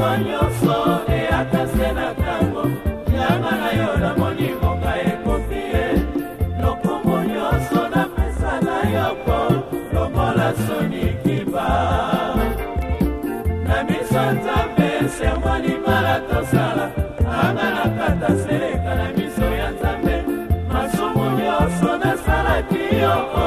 moto nyonso eyata se na ntango yanga na yo namoni mboka ekofi ye lokumu nyonso napesa na yo mpo lokola soni kiba na miso nzambe esengo libala tosala anga nakata seleka na miso ya nzambe masumu nyonso nasalaki yo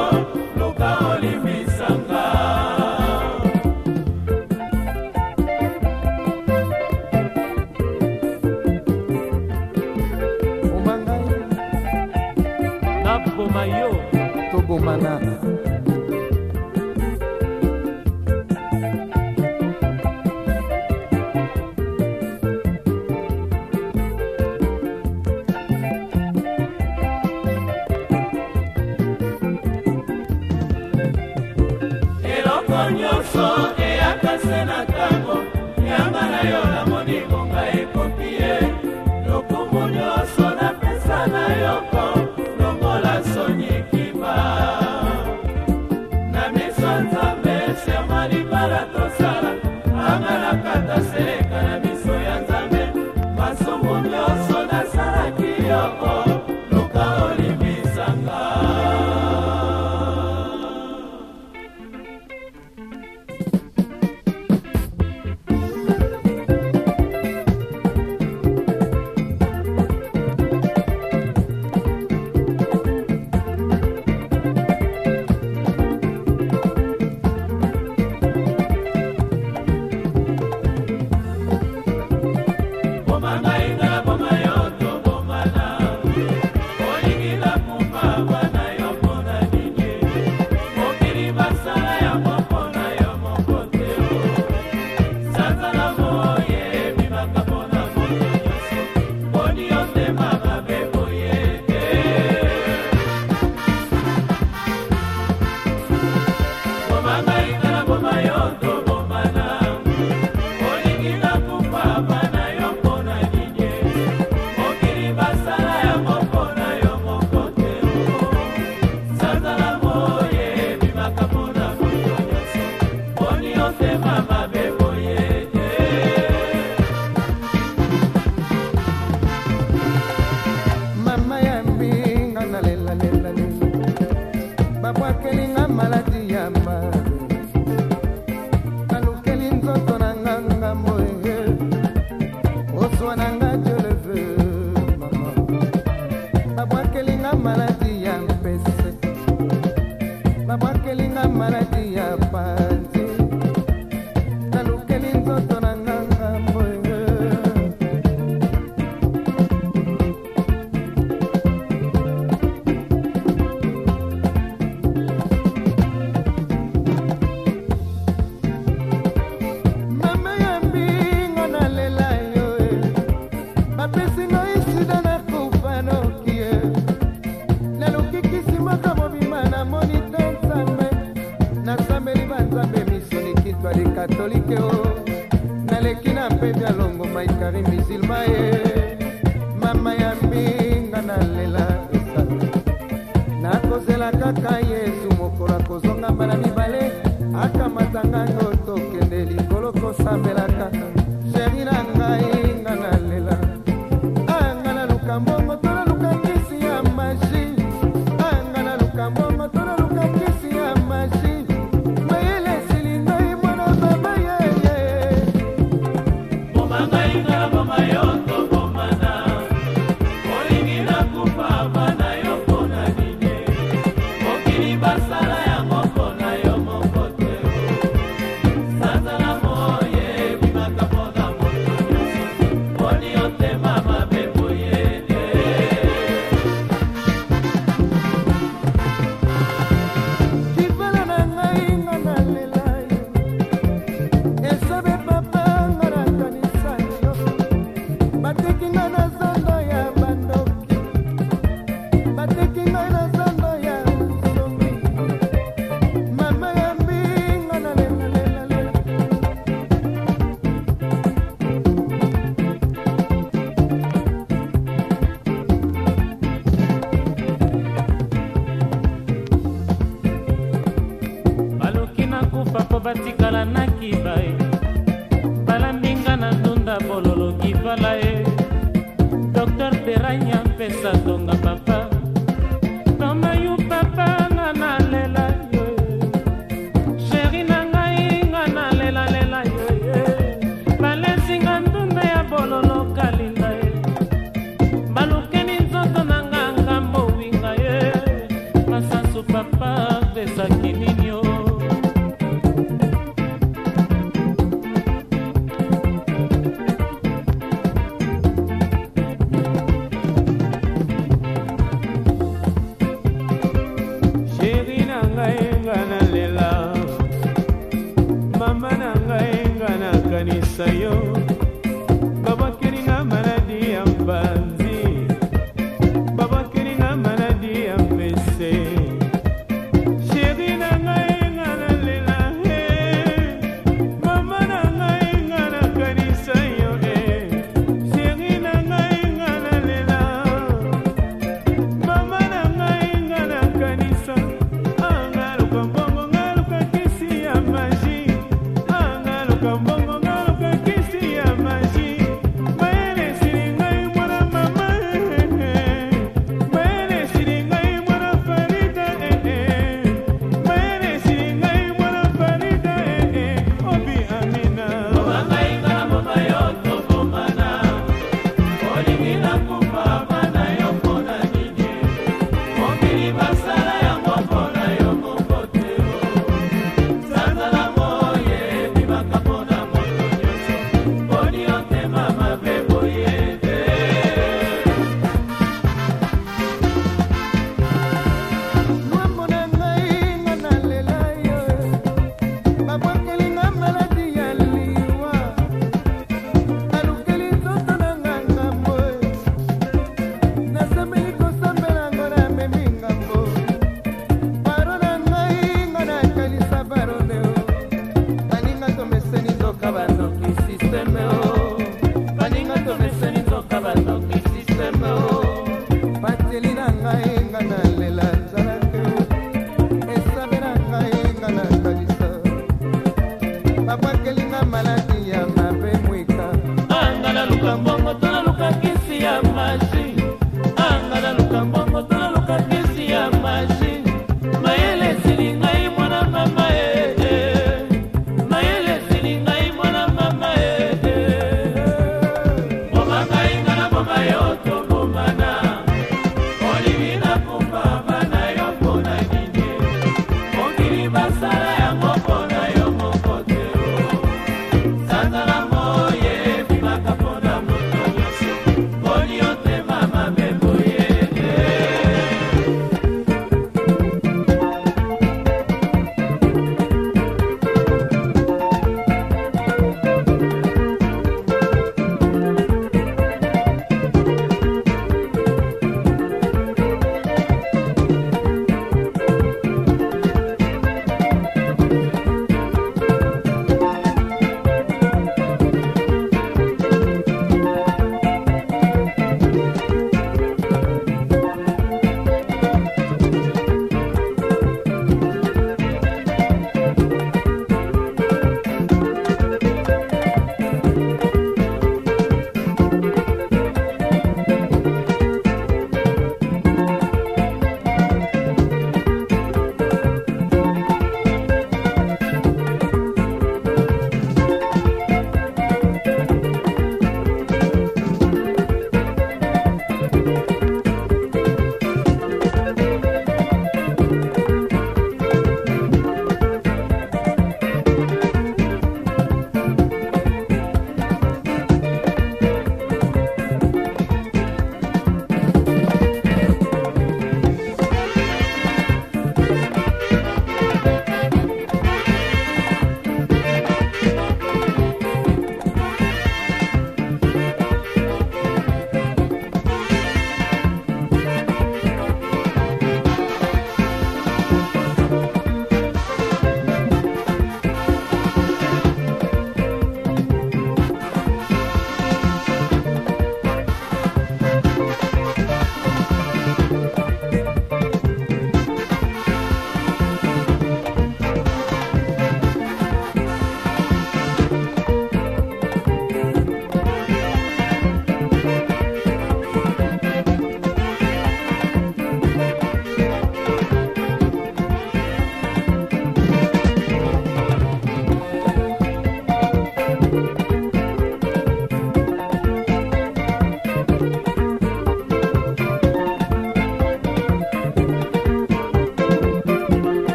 bebi alongo maikari misilma ye mama ya mbinga nalela esala nakozela kaka yesu mokolo akozonga mbala mibale akam